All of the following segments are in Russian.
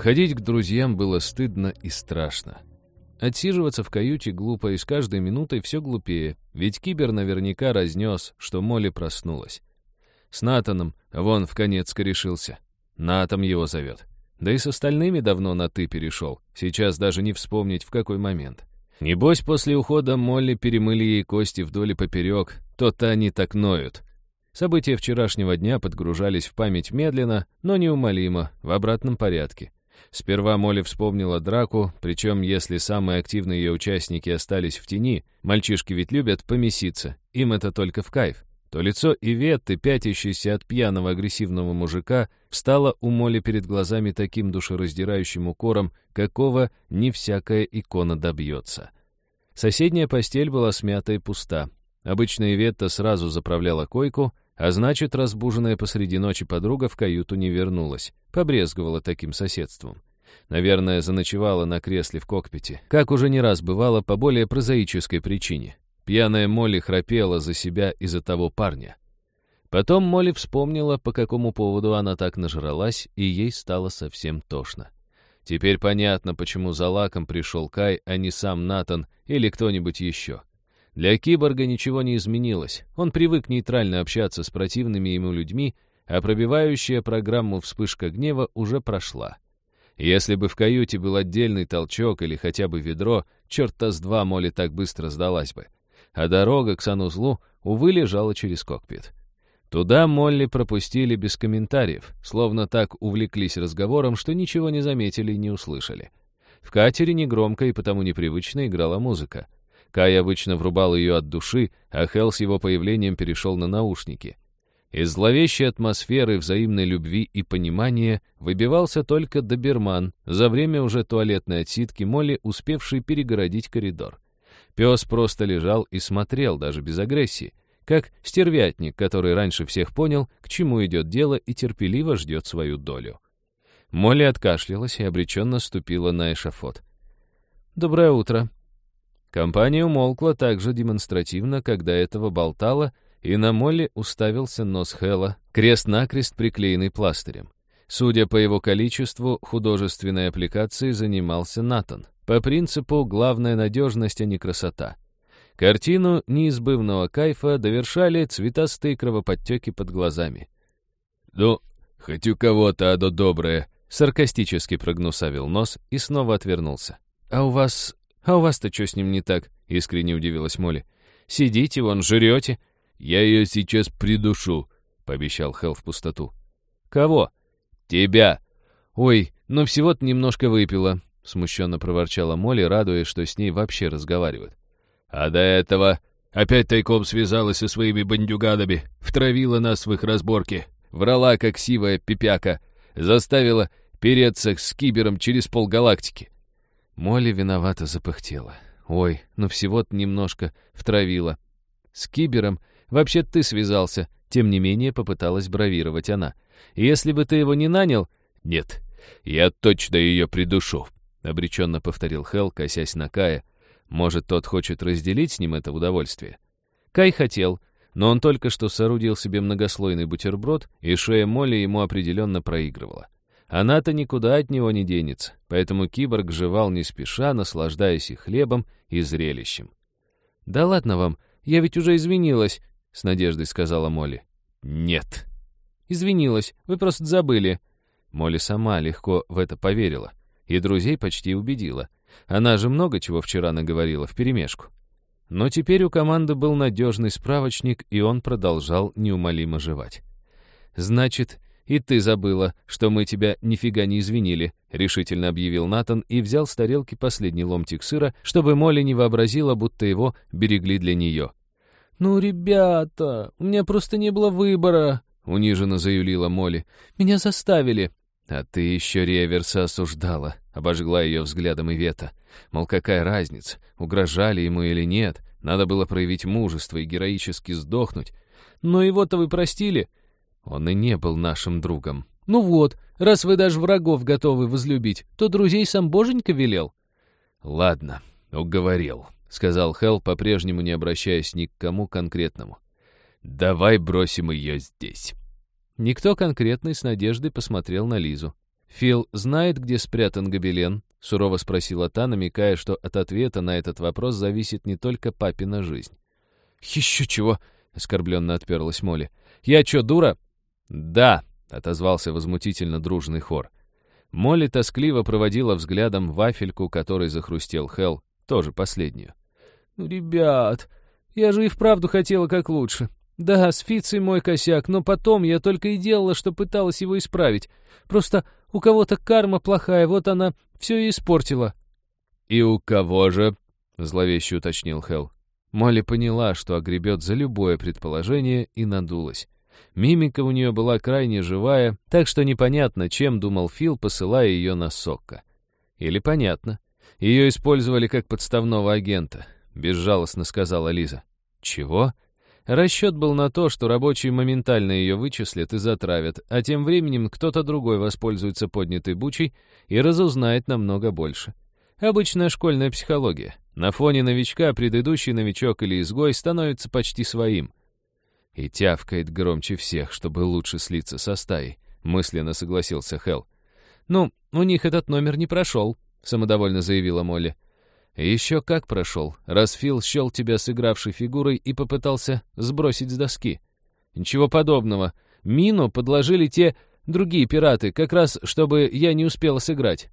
Выходить к друзьям было стыдно и страшно. Отсиживаться в каюте глупо и с каждой минутой все глупее, ведь Кибер наверняка разнес, что Молли проснулась. С Натаном вон в конец решился. Натом его зовет. Да и с остальными давно на «ты» перешел. Сейчас даже не вспомнить, в какой момент. Небось, после ухода Молли перемыли ей кости вдоль и поперек, то-то они так ноют. События вчерашнего дня подгружались в память медленно, но неумолимо, в обратном порядке. Сперва Молли вспомнила драку, причем если самые активные ее участники остались в тени, мальчишки ведь любят помеситься, им это только в кайф, то лицо Иветты, пятящейся от пьяного агрессивного мужика, встало у Молли перед глазами таким душераздирающим укором, какого не всякая икона добьется. Соседняя постель была смята и пуста. Обычно Иветта сразу заправляла койку, а значит, разбуженная посреди ночи подруга в каюту не вернулась, побрезговала таким соседством. Наверное, заночевала на кресле в кокпите, как уже не раз бывало по более прозаической причине. Пьяная Молли храпела за себя из-за того парня. Потом Молли вспомнила, по какому поводу она так нажралась, и ей стало совсем тошно. Теперь понятно, почему за лаком пришел Кай, а не сам Натан или кто-нибудь еще. Для киборга ничего не изменилось. Он привык нейтрально общаться с противными ему людьми, а пробивающая программу вспышка гнева уже прошла. Если бы в каюте был отдельный толчок или хотя бы ведро, черта с два Молли так быстро сдалась бы. А дорога к санузлу, увы, лежала через кокпит. Туда Молли пропустили без комментариев, словно так увлеклись разговором, что ничего не заметили и не услышали. В катере негромко и потому непривычно играла музыка. Кай обычно врубал ее от души, а Хелл с его появлением перешел на наушники. Из зловещей атмосферы взаимной любви и понимания выбивался только доберман, за время уже туалетной отсидки Молли, успевший перегородить коридор. Пес просто лежал и смотрел, даже без агрессии, как стервятник, который раньше всех понял, к чему идет дело и терпеливо ждет свою долю. Молли откашлялась и обреченно ступила на эшафот. «Доброе утро», Компания умолкла так же демонстративно, когда этого болтала, и на Молли уставился нос Хэлла, крест-накрест приклеенный пластырем. Судя по его количеству, художественной аппликацией занимался Натан. По принципу «главная надежность, а не красота». Картину неизбывного кайфа довершали цветастые кровоподтеки под глазами. «Ну, хоть у кого-то оно доброе», — саркастически прогнусавил нос и снова отвернулся. «А у вас «А у вас-то что с ним не так?» — искренне удивилась Молли. «Сидите, вон, жрете». «Я ее сейчас придушу», — пообещал Хелл в пустоту. «Кого?» «Тебя». «Ой, ну всего-то немножко выпила», — смущенно проворчала Молли, радуясь, что с ней вообще разговаривают. «А до этого опять тайком связалась со своими бандюганами, втравила нас в их разборки, врала, как сивая пипяка, заставила переться с кибером через полгалактики. Молли виновато запыхтела. «Ой, ну всего-то немножко втравила. С Кибером вообще ты связался». Тем не менее попыталась бравировать она. «Если бы ты его не нанял...» «Нет, я точно ее придушу», — обреченно повторил Хелл, косясь на Кая. «Может, тот хочет разделить с ним это удовольствие?» Кай хотел, но он только что соорудил себе многослойный бутерброд, и шея Молли ему определенно проигрывала. Она-то никуда от него не денется, поэтому киборг жевал не спеша, наслаждаясь и хлебом, и зрелищем. «Да ладно вам, я ведь уже извинилась», — с надеждой сказала Молли. «Нет». «Извинилась, вы просто забыли». Молли сама легко в это поверила, и друзей почти убедила. Она же много чего вчера наговорила вперемешку. Но теперь у команды был надежный справочник, и он продолжал неумолимо жевать. «Значит, «И ты забыла, что мы тебя нифига не извинили», — решительно объявил Натан и взял с тарелки последний ломтик сыра, чтобы Молли не вообразила, будто его берегли для нее. «Ну, ребята, у меня просто не было выбора», — униженно заявила Молли. «Меня заставили». «А ты еще реверса осуждала», — обожгла ее взглядом Ивета. Мол, какая разница, угрожали ему или нет, надо было проявить мужество и героически сдохнуть. «Но его-то вы простили?» Он и не был нашим другом. «Ну вот, раз вы даже врагов готовы возлюбить, то друзей сам Боженька велел». «Ладно, уговорил», — сказал Хелл, по-прежнему не обращаясь ни к кому конкретному. «Давай бросим ее здесь». Никто конкретный с надеждой посмотрел на Лизу. «Фил знает, где спрятан гобелен?» — сурово спросила та, намекая, что от ответа на этот вопрос зависит не только папина жизнь. «Еще чего!» — оскорбленно отперлась Молли. «Я что, дура?» «Да!» — отозвался возмутительно дружный хор. Молли тоскливо проводила взглядом вафельку, который захрустел Хелл, тоже последнюю. «Ну, ребят, я же и вправду хотела как лучше. Да, с Фицей мой косяк, но потом я только и делала, что пыталась его исправить. Просто у кого-то карма плохая, вот она все и испортила». «И у кого же?» — зловеще уточнил Хелл. Молли поняла, что огребет за любое предположение, и надулась. Мимика у нее была крайне живая, так что непонятно, чем думал Фил, посылая ее на Сокко. Или понятно. Ее использовали как подставного агента, безжалостно сказала Лиза. Чего? Расчет был на то, что рабочие моментально ее вычислят и затравят, а тем временем кто-то другой воспользуется поднятой бучей и разузнает намного больше. Обычная школьная психология. На фоне новичка предыдущий новичок или изгой становится почти своим. И тявкает громче всех, чтобы лучше слиться со стаей, мысленно согласился Хелл. «Ну, у них этот номер не прошел», — самодовольно заявила Молли. «Еще как прошел, раз Фил счел тебя сыгравшей фигурой и попытался сбросить с доски. Ничего подобного. Мину подложили те другие пираты, как раз чтобы я не успела сыграть.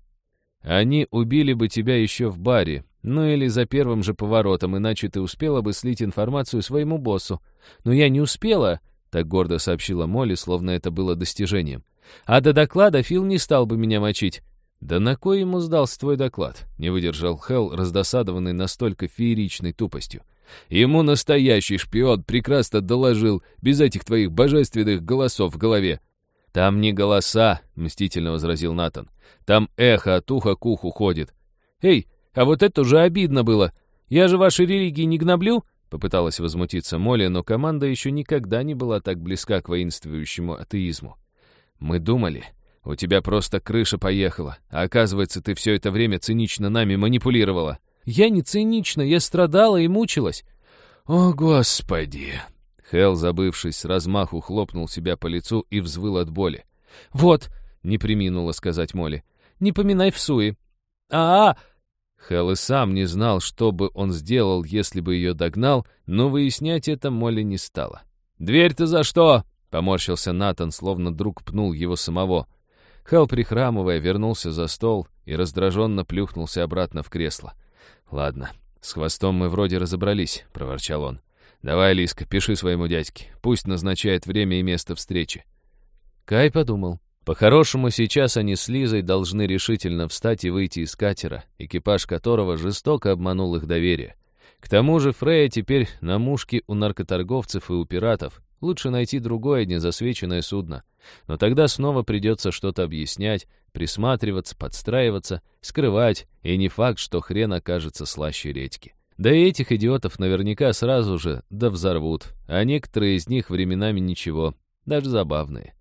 Они убили бы тебя еще в баре, ну или за первым же поворотом, иначе ты успела бы слить информацию своему боссу. Но я не успела, так гордо сообщила Молли, словно это было достижением. А до доклада Фил не стал бы меня мочить. «Да на кой ему сдался твой доклад?» — не выдержал Хелл, раздосадованный настолько фееричной тупостью. «Ему настоящий шпион прекрасно доложил, без этих твоих божественных голосов в голове». «Там не голоса», — мстительно возразил Натан. «Там эхо от уха к уху ходит». «Эй, а вот это уже обидно было. Я же вашей религии не гноблю?» Попыталась возмутиться Молли, но команда еще никогда не была так близка к воинствующему атеизму. «Мы думали, у тебя просто крыша поехала, а оказывается, ты все это время цинично нами манипулировала». «Я не цинично, я страдала и мучилась». «О, Господи!» Хел, забывшись, с размаху хлопнул себя по лицу и взвыл от боли. «Вот!» — не приминула сказать Молли. «Не поминай в суе». «А-а!» Хелл и сам не знал, что бы он сделал, если бы ее догнал, но выяснять это Молли не стала. «Дверь-то за что?» — поморщился Натан, словно друг пнул его самого. Хелл, прихрамывая, вернулся за стол и раздраженно плюхнулся обратно в кресло. «Ладно, с хвостом мы вроде разобрались», — проворчал он. «Давай, Лиска, пиши своему дядьке. Пусть назначает время и место встречи». Кай подумал. По-хорошему, сейчас они с Лизой должны решительно встать и выйти из катера, экипаж которого жестоко обманул их доверие. К тому же Фрея теперь на мушке у наркоторговцев и у пиратов. Лучше найти другое незасвеченное судно. Но тогда снова придется что-то объяснять, присматриваться, подстраиваться, скрывать, и не факт, что хрен окажется слаще редьки. Да и этих идиотов наверняка сразу же да взорвут, а некоторые из них временами ничего, даже забавные.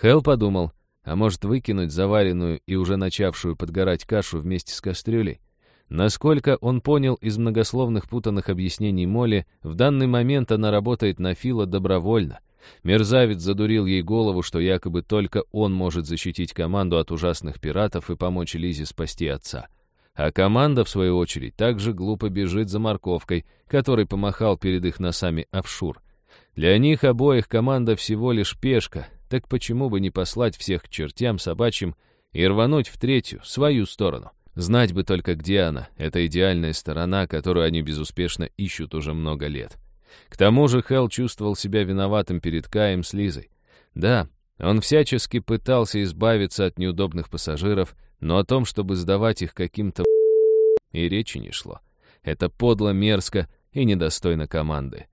Хелл подумал, а может выкинуть заваренную и уже начавшую подгорать кашу вместе с кастрюлей? Насколько он понял из многословных путанных объяснений Молли, в данный момент она работает на Фила добровольно. Мерзавец задурил ей голову, что якобы только он может защитить команду от ужасных пиратов и помочь Лизе спасти отца. А команда, в свою очередь, также глупо бежит за морковкой, который помахал перед их носами офшур. Для них обоих команда всего лишь пешка, так почему бы не послать всех к чертям собачьим и рвануть в третью, свою сторону? Знать бы только, где она, эта идеальная сторона, которую они безуспешно ищут уже много лет. К тому же Хелл чувствовал себя виноватым перед Каем с Лизой. Да, он всячески пытался избавиться от неудобных пассажиров, но о том, чтобы сдавать их каким-то и речи не шло. Это подло, мерзко и недостойно команды.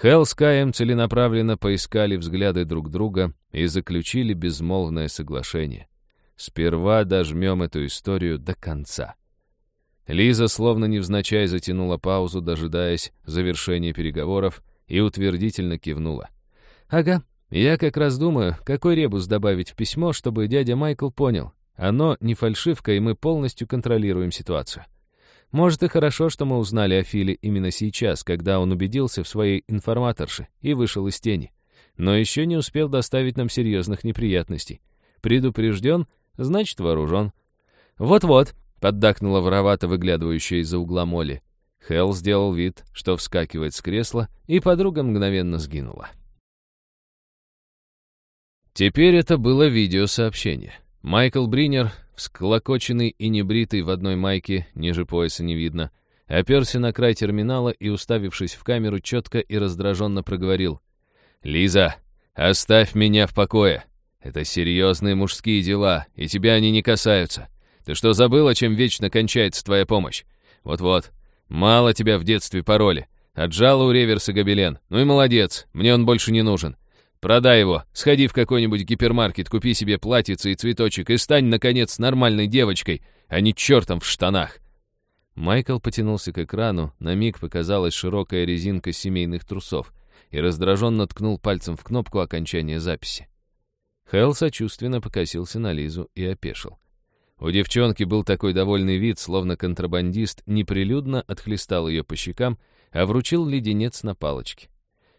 Хелл с Каем целенаправленно поискали взгляды друг друга и заключили безмолвное соглашение. Сперва дожмем эту историю до конца. Лиза словно невзначай затянула паузу, дожидаясь завершения переговоров, и утвердительно кивнула. «Ага, я как раз думаю, какой ребус добавить в письмо, чтобы дядя Майкл понял. Оно не фальшивка, и мы полностью контролируем ситуацию. Может, и хорошо, что мы узнали о Филе именно сейчас, когда он убедился в своей информаторше и вышел из тени. Но еще не успел доставить нам серьезных неприятностей. Предупрежден, значит, вооружен. «Вот-вот», — поддакнула воровато выглядывающая из-за угла Молли. Хелл сделал вид, что вскакивает с кресла, и подруга мгновенно сгинула. Теперь это было видеосообщение. Майкл Бринер, всклокоченный и небритый в одной майке, ниже пояса не видно, оперся на край терминала и, уставившись в камеру, четко и раздраженно проговорил. «Лиза, оставь меня в покое. Это серьезные мужские дела, и тебя они не касаются. Ты что, забыла, чем вечно кончается твоя помощь? Вот-вот, мало тебя в детстве пароли. Отжала у реверса гобелен. Ну и молодец, мне он больше не нужен. Продай его, сходи в какой-нибудь гипермаркет, купи себе платьице и цветочек и стань, наконец, нормальной девочкой, а не чертом в штанах. Майкл потянулся к экрану, на миг показалась широкая резинка семейных трусов и раздраженно ткнул пальцем в кнопку окончания записи. Хелл сочувственно покосился на Лизу и опешил. У девчонки был такой довольный вид, словно контрабандист неприлюдно отхлестал ее по щекам, а вручил леденец на палочке.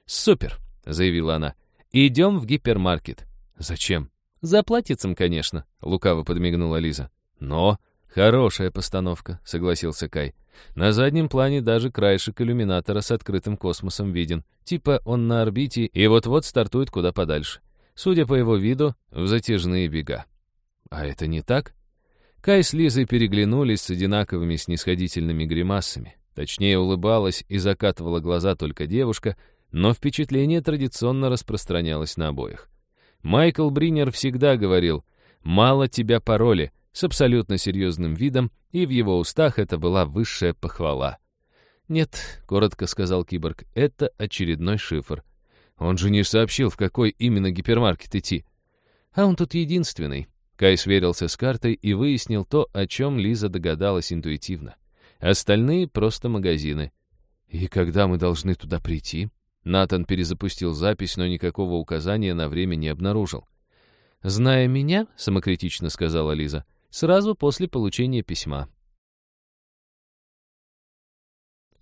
«Супер!» — заявила она. «Идем в гипермаркет». «Зачем?» «За платьицем, конечно», — лукаво подмигнула Лиза. «Но...» «Хорошая постановка», — согласился Кай. «На заднем плане даже краешек иллюминатора с открытым космосом виден. Типа он на орбите и вот-вот стартует куда подальше. Судя по его виду, в затяжные бега». «А это не так?» Кай с Лизой переглянулись с одинаковыми снисходительными гримасами. Точнее, улыбалась и закатывала глаза только девушка, но впечатление традиционно распространялось на обоих. Майкл Бринер всегда говорил «мало тебя пароли», с абсолютно серьезным видом, и в его устах это была высшая похвала. «Нет», — коротко сказал киборг, — «это очередной шифр. Он же не сообщил, в какой именно гипермаркет идти. А он тут единственный». Кай сверился с картой и выяснил то, о чем Лиза догадалась интуитивно. Остальные — просто магазины. «И когда мы должны туда прийти?» Натан перезапустил запись, но никакого указания на время не обнаружил. «Зная меня», — самокритично сказала Лиза, сразу после получения письма.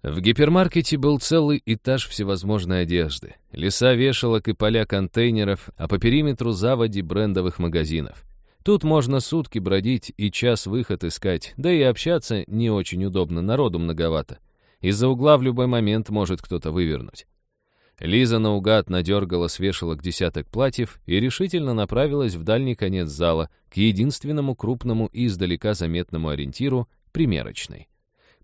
В гипермаркете был целый этаж всевозможной одежды. Леса вешалок и поля контейнеров, а по периметру заводи брендовых магазинов. Тут можно сутки бродить и час выход искать, да и общаться не очень удобно, народу многовато. Из-за угла в любой момент может кто-то вывернуть. Лиза наугад надергала с вешалок десяток платьев и решительно направилась в дальний конец зала, к единственному крупному и издалека заметному ориентиру — примерочной.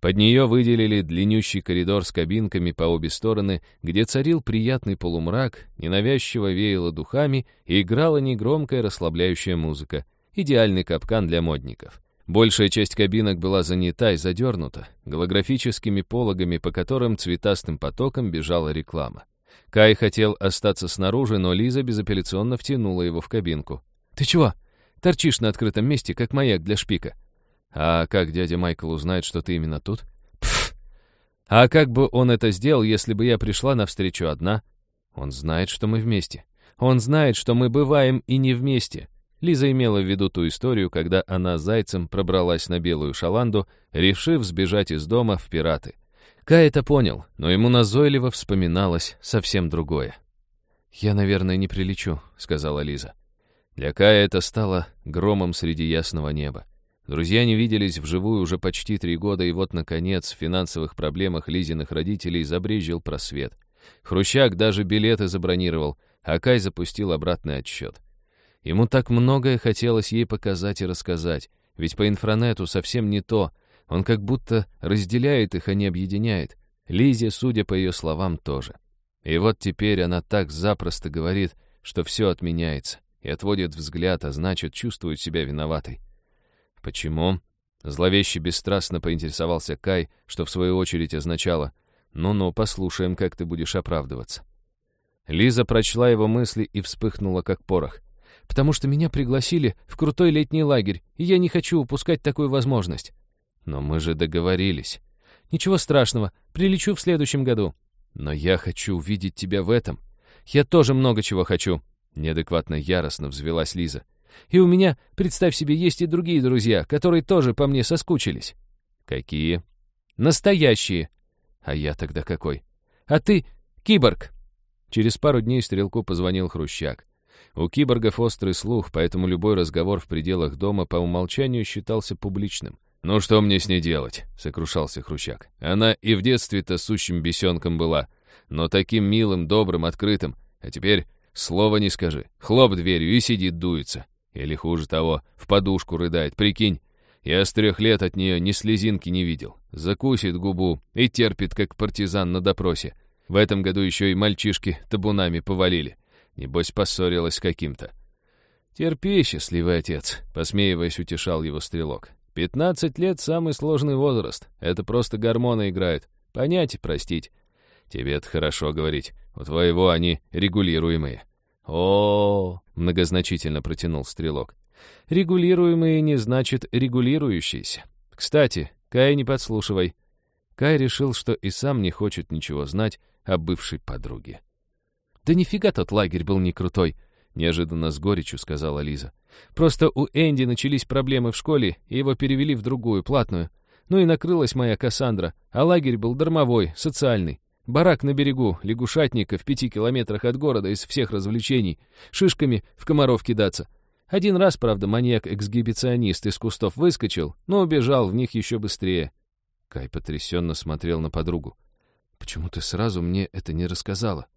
Под нее выделили длиннющий коридор с кабинками по обе стороны, где царил приятный полумрак, ненавязчиво веяло духами и играла негромкая расслабляющая музыка. Идеальный капкан для модников. Большая часть кабинок была занята и задернута, голографическими пологами, по которым цветастым потоком бежала реклама. Кай хотел остаться снаружи, но Лиза безапелляционно втянула его в кабинку. «Ты чего? Торчишь на открытом месте, как маяк для шпика». «А как дядя Майкл узнает, что ты именно тут?» «Пф! А как бы он это сделал, если бы я пришла навстречу одна?» «Он знает, что мы вместе. Он знает, что мы бываем и не вместе». Лиза имела в виду ту историю, когда она зайцем пробралась на белую шаланду, решив сбежать из дома в пираты. Кай это понял, но ему назойливо вспоминалось совсем другое. «Я, наверное, не прилечу», — сказала Лиза. Для Кая это стало громом среди ясного неба. Друзья не виделись вживую уже почти три года, и вот, наконец, в финансовых проблемах Лизиных родителей забрежил просвет. Хрущак даже билеты забронировал, а Кай запустил обратный отсчет. Ему так многое хотелось ей показать и рассказать, ведь по инфранету совсем не то — он как будто разделяет их, а не объединяет. Лизе, судя по ее словам, тоже. И вот теперь она так запросто говорит, что все отменяется, и отводит взгляд, а значит, чувствует себя виноватой. Почему? Зловеще бесстрастно поинтересовался Кай, что в свою очередь означало «Ну-ну, послушаем, как ты будешь оправдываться». Лиза прочла его мысли и вспыхнула, как порох. «Потому что меня пригласили в крутой летний лагерь, и я не хочу упускать такую возможность. Но мы же договорились. Ничего страшного, прилечу в следующем году. Но я хочу увидеть тебя в этом. Я тоже много чего хочу. Неадекватно яростно взвелась Лиза. И у меня, представь себе, есть и другие друзья, которые тоже по мне соскучились. Какие? Настоящие. А я тогда какой? А ты киборг. Через пару дней Стрелку позвонил Хрущак. У киборгов острый слух, поэтому любой разговор в пределах дома по умолчанию считался публичным. «Ну что мне с ней делать?» — сокрушался Хрущак. «Она и в детстве-то сущим бесенком была, но таким милым, добрым, открытым. А теперь слова не скажи. Хлоп дверью и сидит дуется. Или хуже того, в подушку рыдает, прикинь. Я с трех лет от нее ни слезинки не видел. Закусит губу и терпит, как партизан на допросе. В этом году еще и мальчишки табунами повалили. Небось, поссорилась с каким-то. «Терпи, счастливый отец», — посмеиваясь, утешал его стрелок. «Пятнадцать лет — самый сложный возраст. Это просто гормоны играют. Понять и простить. Тебе это хорошо говорить. У твоего они регулируемые». -о многозначительно протянул стрелок. «Регулируемые не значит регулирующиеся. Кстати, Кай, не подслушивай». Кай решил, что и сам не хочет ничего знать о бывшей подруге. «Да нифига тот лагерь был не крутой», — неожиданно с горечью сказала Лиза. «Просто у Энди начались проблемы в школе, и его перевели в другую, платную. Ну и накрылась моя Кассандра, а лагерь был дармовой, социальный. Барак на берегу, лягушатника в пяти километрах от города из всех развлечений, шишками в комаров кидаться. Один раз, правда, маньяк-эксгибиционист из кустов выскочил, но убежал в них еще быстрее». Кай потрясенно смотрел на подругу. «Почему ты сразу мне это не рассказала?»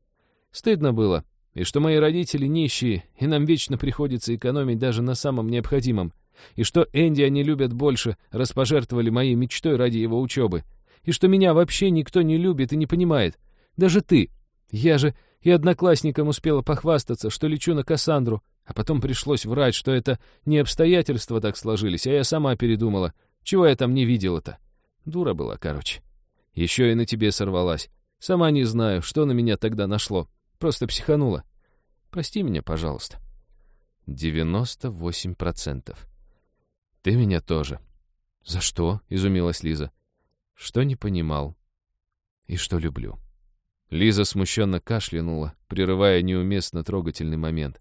Стыдно было, и что мои родители нищие, и нам вечно приходится экономить даже на самом необходимом, и что Энди они любят больше, распожертвовали моей мечтой ради его учебы, и что меня вообще никто не любит и не понимает. Даже ты. Я же и одноклассникам успела похвастаться, что лечу на Кассандру, а потом пришлось врать, что это не обстоятельства так сложились, а я сама передумала. Чего я там не видела-то? Дура была, короче. Еще и на тебе сорвалась. Сама не знаю, что на меня тогда нашло. Просто психанула. Прости меня, пожалуйста. Девяносто восемь процентов. Ты меня тоже. За что? Изумилась Лиза. Что не понимал. И что люблю. Лиза смущенно кашлянула, прерывая неуместно трогательный момент.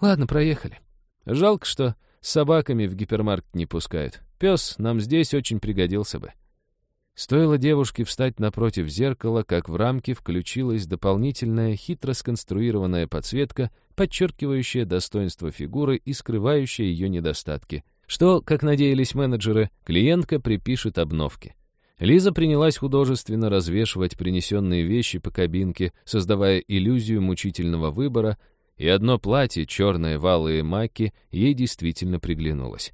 Ладно, проехали. Жалко, что с собаками в гипермаркет не пускают. Пес нам здесь очень пригодился бы. Стоило девушке встать напротив зеркала, как в рамке включилась дополнительная хитро сконструированная подсветка, подчеркивающая достоинство фигуры и скрывающая ее недостатки, что, как надеялись менеджеры, клиентка припишет обновке. Лиза принялась художественно развешивать принесенные вещи по кабинке, создавая иллюзию мучительного выбора, и одно платье, черное валые маки, ей действительно приглянулось.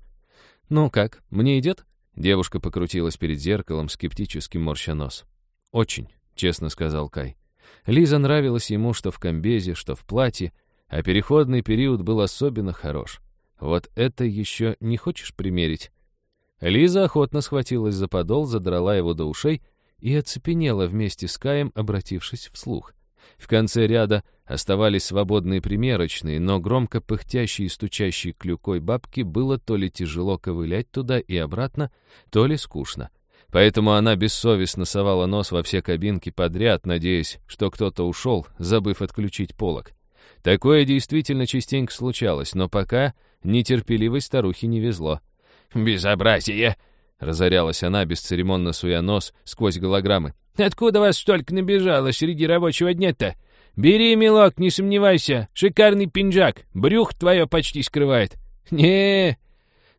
«Ну как, мне идет?» Девушка покрутилась перед зеркалом, скептически морща нос. «Очень», — честно сказал Кай. Лиза нравилось ему, что в комбезе, что в платье, а переходный период был особенно хорош. Вот это еще не хочешь примерить? Лиза охотно схватилась за подол, задрала его до ушей и оцепенела вместе с Каем, обратившись вслух. В конце ряда оставались свободные примерочные, но громко пыхтящей и стучащей клюкой бабки было то ли тяжело ковылять туда и обратно, то ли скучно. Поэтому она бессовестно совала нос во все кабинки подряд, надеясь, что кто-то ушел, забыв отключить полок. Такое действительно частенько случалось, но пока нетерпеливой старухе не везло. «Безобразие!» — разорялась она, бесцеремонно суя нос сквозь голограммы. Откуда вас столько набежало среди рабочего дня-то? Бери, милок, не сомневайся. Шикарный пинжак. Брюх твое почти скрывает. не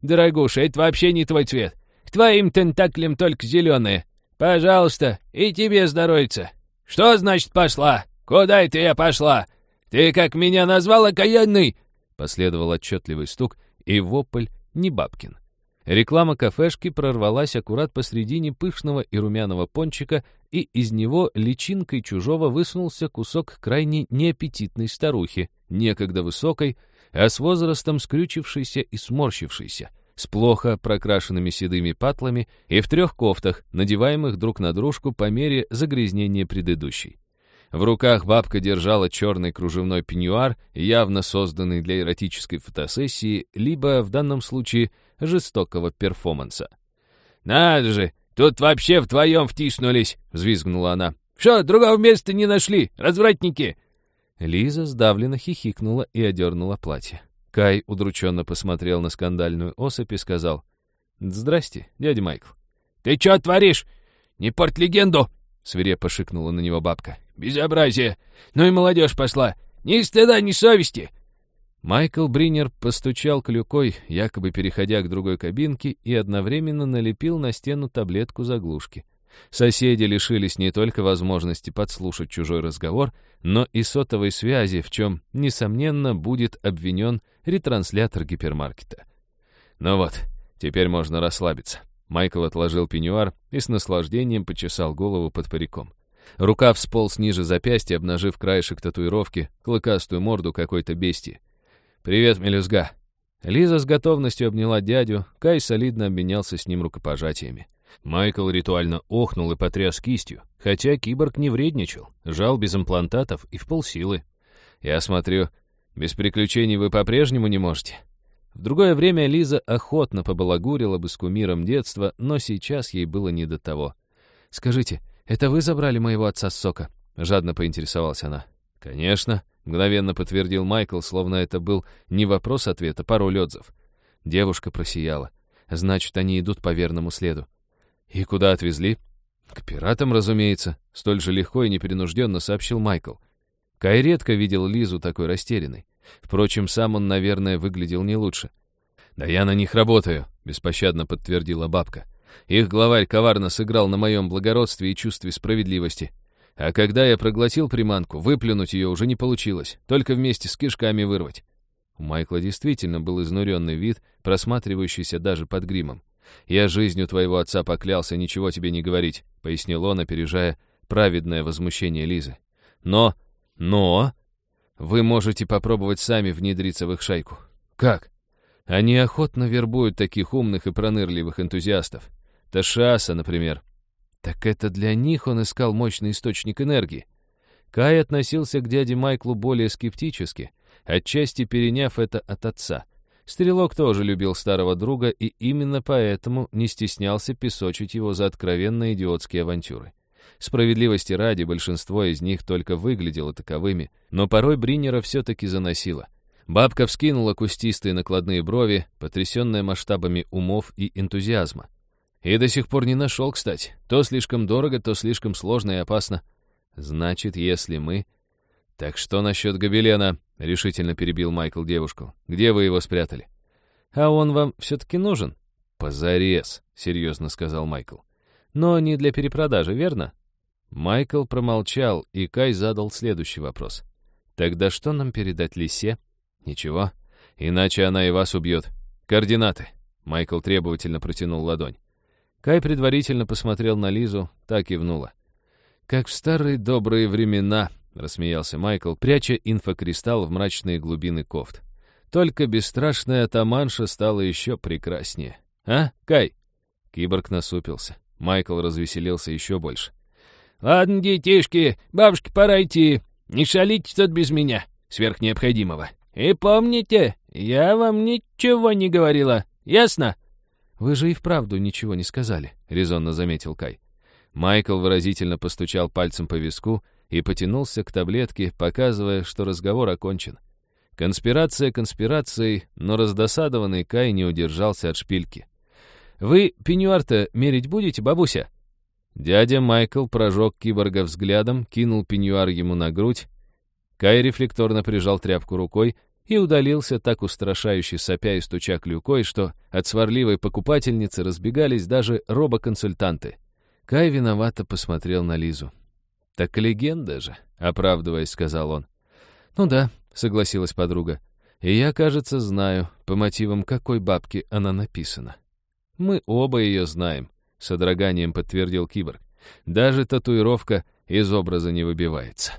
дорогуша, это вообще не твой цвет. К твоим тентаклям только зеленые. Пожалуйста, и тебе здоровится. Что значит пошла? Куда это я пошла? Ты как меня назвал окаянный? Последовал отчетливый стук и вопль не бабкин. Реклама кафешки прорвалась аккурат посредине пышного и румяного пончика, и из него личинкой чужого высунулся кусок крайне неаппетитной старухи, некогда высокой, а с возрастом скрючившейся и сморщившейся, с плохо прокрашенными седыми патлами и в трех кофтах, надеваемых друг на дружку по мере загрязнения предыдущей. В руках бабка держала черный кружевной пеньюар, явно созданный для эротической фотосессии, либо, в данном случае, жестокого перформанса. «Надо же, тут вообще вдвоем втиснулись!» — взвизгнула она. «Что, другого места не нашли, развратники?» Лиза сдавленно хихикнула и одернула платье. Кай удрученно посмотрел на скандальную особь и сказал. «Здрасте, дядя Майкл». «Ты что творишь? Не порт легенду!» — свирепо шикнула на него бабка. «Безобразие! Ну и молодежь пошла! Ни стыда, ни совести!» Майкл Бринер постучал клюкой, якобы переходя к другой кабинке, и одновременно налепил на стену таблетку заглушки. Соседи лишились не только возможности подслушать чужой разговор, но и сотовой связи, в чем, несомненно, будет обвинен ретранслятор гипермаркета. Ну вот, теперь можно расслабиться. Майкл отложил пеньюар и с наслаждением почесал голову под париком. Рука всполз ниже запястья, обнажив краешек татуировки, клыкастую морду какой-то бестии. «Привет, мелюзга!» Лиза с готовностью обняла дядю, Кай солидно обменялся с ним рукопожатиями. Майкл ритуально охнул и потряс кистью, хотя киборг не вредничал, жал без имплантатов и в полсилы. «Я смотрю, без приключений вы по-прежнему не можете?» В другое время Лиза охотно побалагурила бы с кумиром детства, но сейчас ей было не до того. «Скажите, это вы забрали моего отца с сока?» — жадно поинтересовалась она. «Конечно», — мгновенно подтвердил Майкл, словно это был не вопрос-ответ, а пароль отзыв. Девушка просияла. «Значит, они идут по верному следу». «И куда отвезли?» «К пиратам, разумеется», — столь же легко и непринужденно сообщил Майкл. Кай редко видел Лизу такой растерянной. Впрочем, сам он, наверное, выглядел не лучше. «Да я на них работаю», — беспощадно подтвердила бабка. «Их главарь коварно сыграл на моем благородстве и чувстве справедливости. А когда я проглотил приманку, выплюнуть ее уже не получилось, только вместе с кишками вырвать». У Майкла действительно был изнуренный вид, просматривающийся даже под гримом. «Я жизнью твоего отца поклялся ничего тебе не говорить», — пояснил он, опережая праведное возмущение Лизы. «Но... но...» Вы можете попробовать сами внедриться в их шайку. Как? Они охотно вербуют таких умных и пронырливых энтузиастов. Ташаса, например. Так это для них он искал мощный источник энергии. Кай относился к дяде Майклу более скептически, отчасти переняв это от отца. Стрелок тоже любил старого друга и именно поэтому не стеснялся песочить его за откровенно идиотские авантюры. Справедливости ради, большинство из них только выглядело таковыми, но порой Бриннера все-таки заносило. Бабка вскинула кустистые накладные брови, потрясенная масштабами умов и энтузиазма. И до сих пор не нашел, кстати. То слишком дорого, то слишком сложно и опасно. Значит, если мы... Так что насчет гобелена? Решительно перебил Майкл девушку. Где вы его спрятали? А он вам все-таки нужен? Позарез, серьезно сказал Майкл. Но не для перепродажи, верно? Майкл промолчал, и Кай задал следующий вопрос. «Тогда что нам передать лисе?» «Ничего, иначе она и вас убьет. Координаты». Майкл требовательно протянул ладонь. Кай предварительно посмотрел на Лизу, так и внула. «Как в старые добрые времена», — рассмеялся Майкл, пряча инфокристалл в мрачные глубины кофт. «Только бесстрашная атаманша стала еще прекраснее. А, Кай?» Киборг насупился. Майкл развеселился еще больше. «Ладно, детишки, бабушке пора идти. Не шалите тут без меня, сверх необходимого. И помните, я вам ничего не говорила, ясно?» «Вы же и вправду ничего не сказали», — резонно заметил Кай. Майкл выразительно постучал пальцем по виску и потянулся к таблетке, показывая, что разговор окончен. Конспирация конспирацией, но раздосадованный Кай не удержался от шпильки. «Вы пеньюар-то мерить будете, бабуся?» Дядя Майкл прожег киборга взглядом, кинул пеньюар ему на грудь. Кай рефлекторно прижал тряпку рукой и удалился так устрашающе сопя и стуча клюкой, что от сварливой покупательницы разбегались даже робоконсультанты. Кай виновато посмотрел на Лизу. «Так легенда же», — оправдываясь, сказал он. «Ну да», — согласилась подруга. «И я, кажется, знаю, по мотивам какой бабки она написана. Мы оба ее знаем содроганием подтвердил киборг. Даже татуировка из образа не выбивается.